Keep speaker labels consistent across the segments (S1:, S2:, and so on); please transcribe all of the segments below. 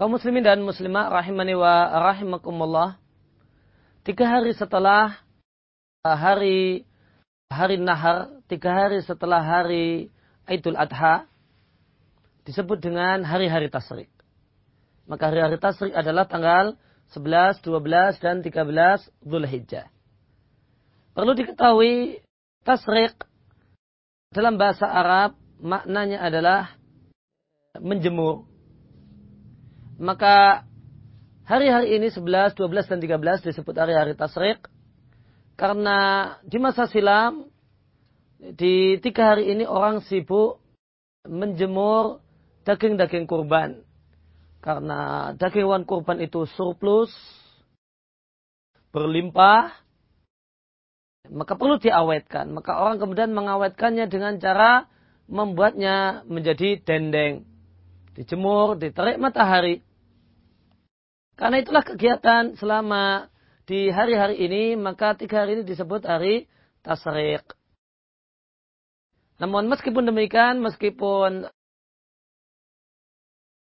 S1: kaum muslimin dan muslimah rahimani wa rahimakumullah. Tiga hari setelah uh, hari hari nahar, tiga hari setelah hari Idul Adha, disebut dengan hari-hari tasrik. Maka hari-hari tasrik adalah tanggal 11, 12, dan 13 Hijjah. Perlu diketahui tasrik dalam bahasa Arab maknanya adalah menjemur maka hari-hari ini 11, 12, dan 13 disebut hari-hari tasrik. Karena di masa silam, di tiga hari ini orang sibuk menjemur daging-daging kurban. Karena daging hewan kurban itu surplus, berlimpah, maka perlu diawetkan. Maka orang kemudian mengawetkannya dengan cara membuatnya menjadi dendeng. Dijemur, diterik matahari. Karena itulah kegiatan selama di hari-hari ini, maka tiga hari ini disebut hari tasrik. Namun meskipun demikian, meskipun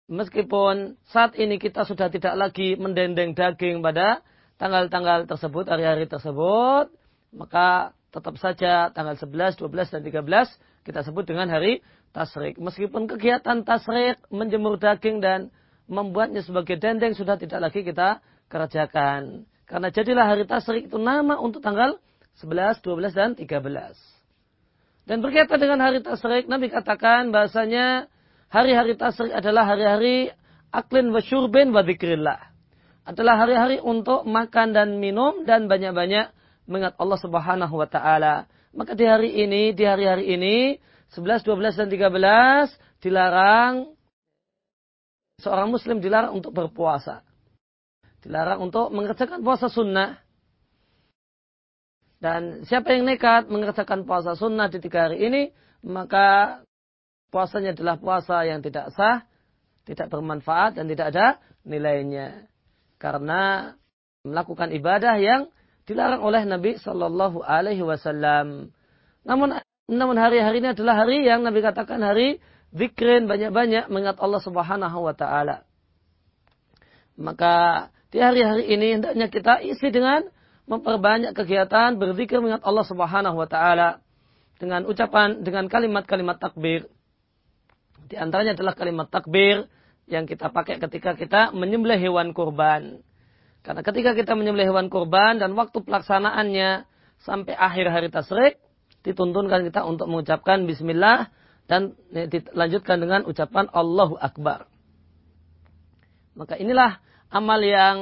S1: meskipun saat ini kita sudah tidak lagi mendendeng daging pada tanggal-tanggal tersebut, hari-hari tersebut, maka tetap saja tanggal 11, 12, dan 13 kita sebut dengan hari tasrik. Meskipun kegiatan tasrik, menjemur daging dan membuatnya sebagai dendeng sudah tidak lagi kita kerjakan. Karena jadilah hari tasrik itu nama untuk tanggal 11, 12, dan 13. Dan berkaitan dengan hari tasrik, Nabi katakan bahasanya hari-hari tasrik adalah hari-hari aklin wa syurbin wa dzikrillah. Adalah hari-hari untuk makan dan minum dan banyak-banyak mengingat Allah Subhanahu wa taala. Maka di hari ini, di hari-hari ini 11, 12 dan 13 dilarang seorang muslim dilarang untuk berpuasa. Dilarang untuk mengerjakan puasa sunnah. Dan siapa yang nekat mengerjakan puasa sunnah di tiga hari ini, maka puasanya adalah puasa yang tidak sah, tidak bermanfaat dan tidak ada nilainya. Karena melakukan ibadah yang dilarang oleh Nabi Shallallahu Alaihi Wasallam. Namun, namun hari-hari ini adalah hari yang Nabi katakan hari zikrin banyak-banyak mengingat Allah Subhanahu wa taala. Maka di hari-hari ini hendaknya kita isi dengan memperbanyak kegiatan berzikir mengingat Allah Subhanahu wa taala dengan ucapan dengan kalimat-kalimat takbir. Di antaranya adalah kalimat takbir yang kita pakai ketika kita menyembelih hewan kurban. Karena ketika kita menyembelih hewan kurban dan waktu pelaksanaannya sampai akhir hari tasrik, dituntunkan kita untuk mengucapkan bismillah dan dilanjutkan dengan ucapan Allahu Akbar. Maka inilah amal yang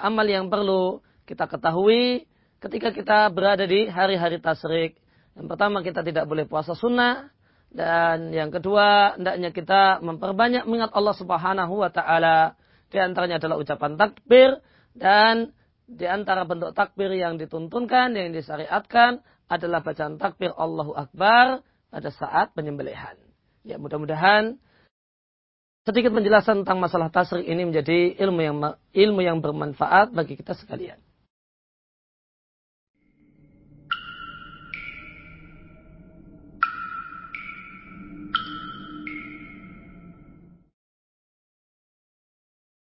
S1: amal yang perlu kita ketahui ketika kita berada di hari-hari tasrik. Yang pertama kita tidak boleh puasa sunnah dan yang kedua hendaknya kita memperbanyak mengingat Allah Subhanahu wa taala. Di antaranya adalah ucapan takbir dan di antara bentuk takbir yang dituntunkan, yang disyariatkan adalah bacaan takbir Allahu Akbar pada saat penyembelihan. Ya mudah-mudahan sedikit penjelasan tentang masalah tasrik ini menjadi ilmu yang ilmu yang bermanfaat bagi kita sekalian.